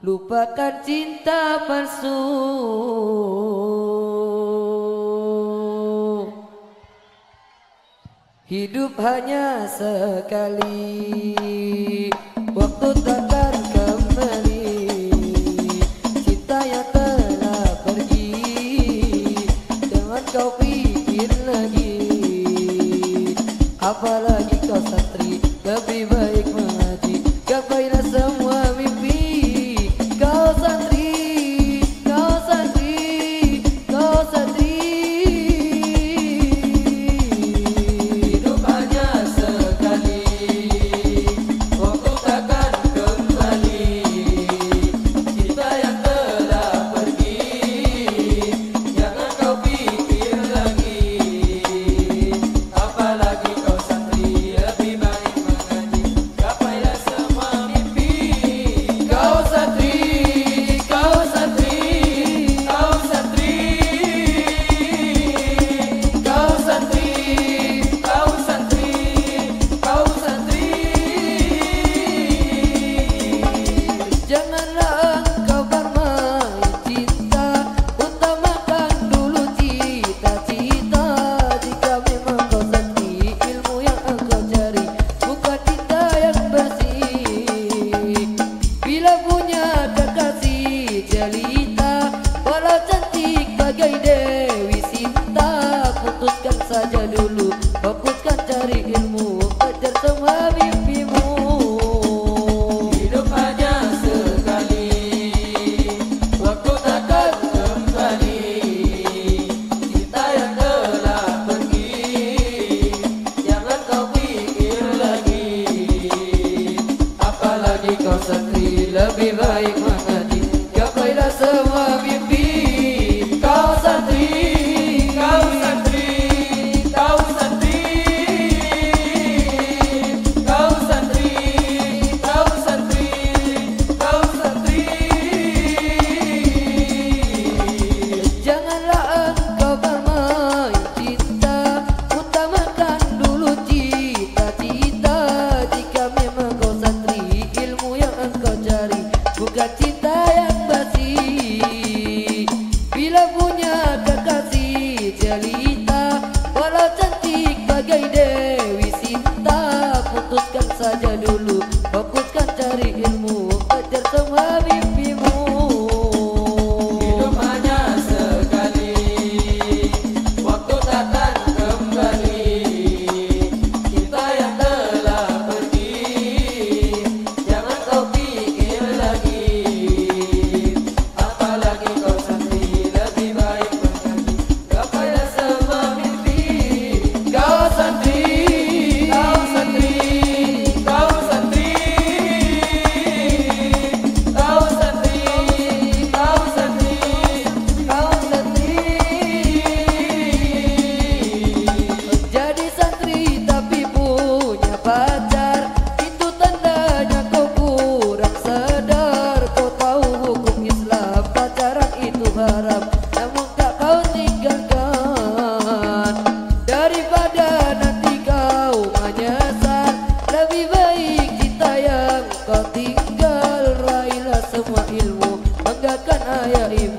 lupakan cinta palsu. Hidup hanya sekali. Waktu takkan kembali. Cinta yang telah pergi. Jangan kau pikir lagi. Apalagi kau sakit. kami kau sakti lebih baik Datang wahilmu Tenggakan ayah ibu.